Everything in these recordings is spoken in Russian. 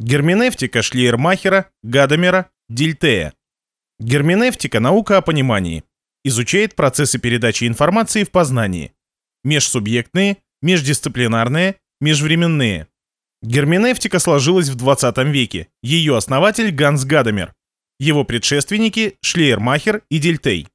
Герменевтика Шлейермахера, Гадамера, Дильтея. Герменевтика – наука о понимании. Изучает процессы передачи информации в познании. Межсубъектные, междисциплинарные, межвременные. Герменевтика сложилась в 20 веке. Ее основатель Ганс Гадамер. Его предшественники Шлейермахер и Дильтей.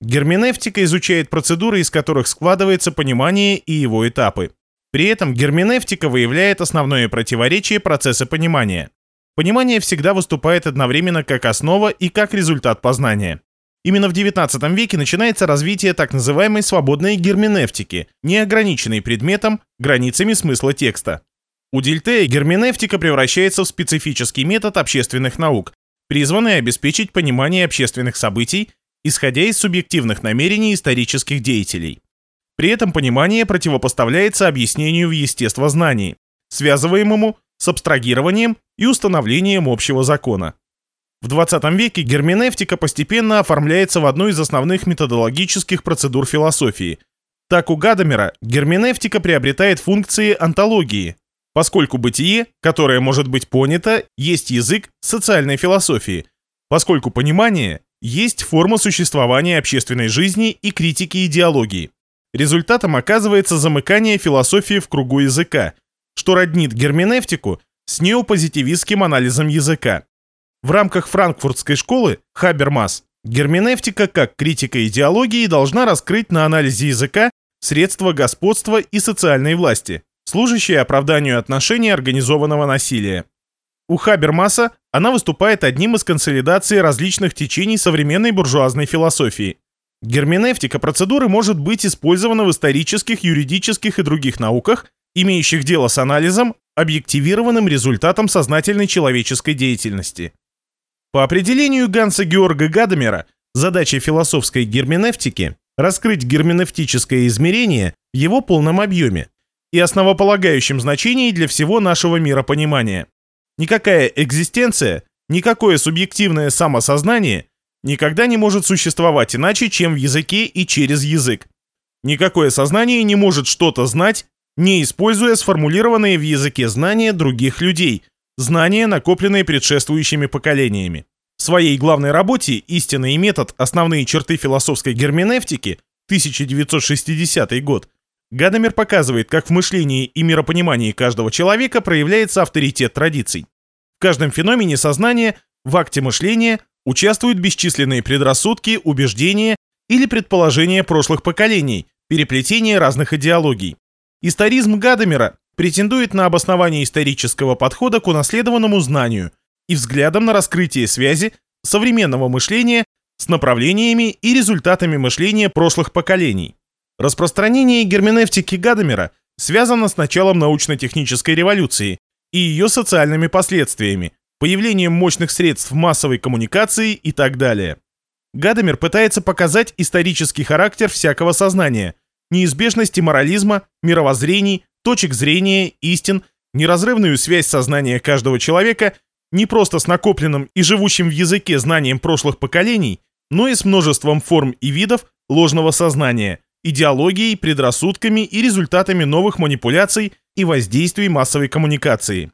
Герменевтика изучает процедуры, из которых складывается понимание и его этапы. При этом герменевтика выявляет основное противоречие процесса понимания. Понимание всегда выступает одновременно как основа и как результат познания. Именно в XIX веке начинается развитие так называемой свободной герменевтики, не ограниченной предметом, границами смысла текста. У Дильтея герменевтика превращается в специфический метод общественных наук, призванный обеспечить понимание общественных событий, исходя из субъективных намерений исторических деятелей. При этом понимание противопоставляется объяснению в естествознании, связываемому с абстрагированием и установлением общего закона. В 20 веке герменевтика постепенно оформляется в одну из основных методологических процедур философии. Так у Гадамера герменевтика приобретает функции антологии, поскольку бытие, которое может быть понято, есть язык социальной философии, поскольку понимание есть форма существования общественной жизни и критики идеологии. Результатом оказывается замыкание философии в кругу языка, что роднит герменевтику с неопозитивистским анализом языка. В рамках франкфуртской школы Хабермас герменевтика как критика идеологии должна раскрыть на анализе языка средства господства и социальной власти, служащие оправданию отношений организованного насилия. У Хабермаса она выступает одним из консолидаций различных течений современной буржуазной философии. Герменевтика процедуры может быть использована в исторических, юридических и других науках, имеющих дело с анализом, объективированным результатом сознательной человеческой деятельности. По определению Ганса Георга Гадамера, задача философской герменевтики – раскрыть герменевтическое измерение в его полном объеме и основополагающем значении для всего нашего миропонимания. Никакая экзистенция, никакое субъективное самосознание – никогда не может существовать иначе, чем в языке и через язык. Никакое сознание не может что-то знать, не используя сформулированные в языке знания других людей, знания, накопленные предшествующими поколениями. В своей главной работе «Истина и метод. Основные черты философской герменевтики» 1960 год Гадамер показывает, как в мышлении и миропонимании каждого человека проявляется авторитет традиций. В каждом феномене сознания, в акте мышления участвуют бесчисленные предрассудки, убеждения или предположения прошлых поколений, переплетение разных идеологий. Историзм Гадамера претендует на обоснование исторического подхода к унаследованному знанию и взглядом на раскрытие связи современного мышления с направлениями и результатами мышления прошлых поколений. Распространение герменевтики Гадамера связано с началом научно-технической революции и ее социальными последствиями, появлением мощных средств массовой коммуникации и так далее. Гадамер пытается показать исторический характер всякого сознания, неизбежности морализма, мировоззрений, точек зрения, истин, неразрывную связь сознания каждого человека не просто с накопленным и живущим в языке знанием прошлых поколений, но и с множеством форм и видов ложного сознания, идеологией, предрассудками и результатами новых манипуляций и воздействий массовой коммуникации.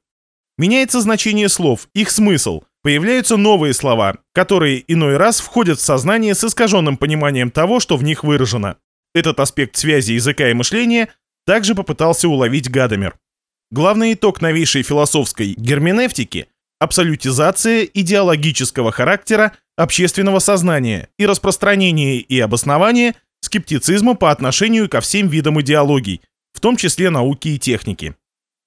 Меняется значение слов, их смысл. Появляются новые слова, которые иной раз входят в сознание с искаженным пониманием того, что в них выражено. Этот аспект связи языка и мышления также попытался уловить Гадамер. Главный итог новейшей философской герменевтики – абсолютизация идеологического характера общественного сознания и распространение и обоснование скептицизма по отношению ко всем видам идеологий, в том числе науки и техники.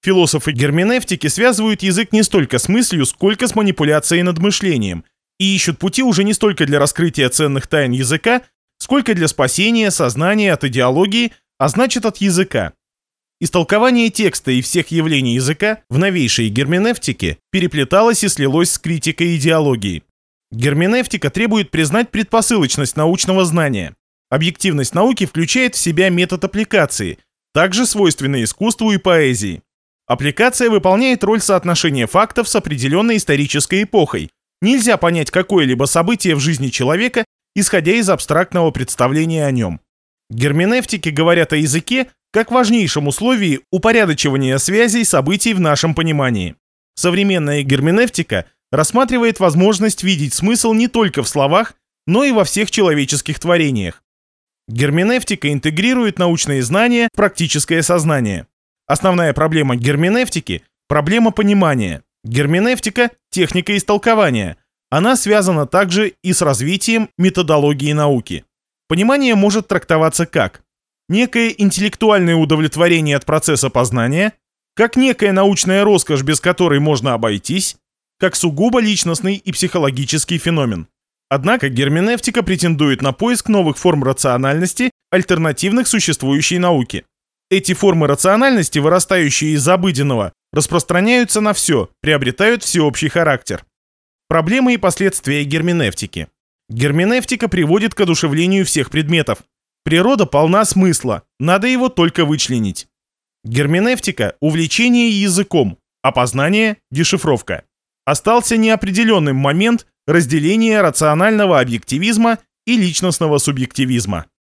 Философы герменевтики связывают язык не столько с мыслью, сколько с манипуляцией над мышлением, и ищут пути уже не столько для раскрытия ценных тайн языка, сколько для спасения сознания от идеологии, а значит от языка. Истолкование текста и всех явлений языка в новейшей герменевтике переплеталось и слилось с критикой идеологии. Герменевтика требует признать предпосылочность научного знания. Объективность науки включает в себя метод аппликации, также свойственный искусству и поэзии. Аппликация выполняет роль соотношения фактов с определенной исторической эпохой. Нельзя понять какое-либо событие в жизни человека, исходя из абстрактного представления о нем. Герменевтики говорят о языке как важнейшем условии упорядочивания связей событий в нашем понимании. Современная герменевтика рассматривает возможность видеть смысл не только в словах, но и во всех человеческих творениях. Герменевтика интегрирует научные знания в практическое сознание. Основная проблема герменевтики – проблема понимания. Герменевтика – техника истолкования. Она связана также и с развитием методологии науки. Понимание может трактоваться как некое интеллектуальное удовлетворение от процесса познания, как некая научная роскошь, без которой можно обойтись, как сугубо личностный и психологический феномен. Однако герменевтика претендует на поиск новых форм рациональности, альтернативных существующей науке. Эти формы рациональности, вырастающие из обыденного, распространяются на все, приобретают всеобщий характер. Проблемы и последствия герменевтики. Герменевтика приводит к одушевлению всех предметов. Природа полна смысла, надо его только вычленить. Герменевтика – увлечение языком, опознание – дешифровка. Остался неопределенным момент разделения рационального объективизма и личностного субъективизма.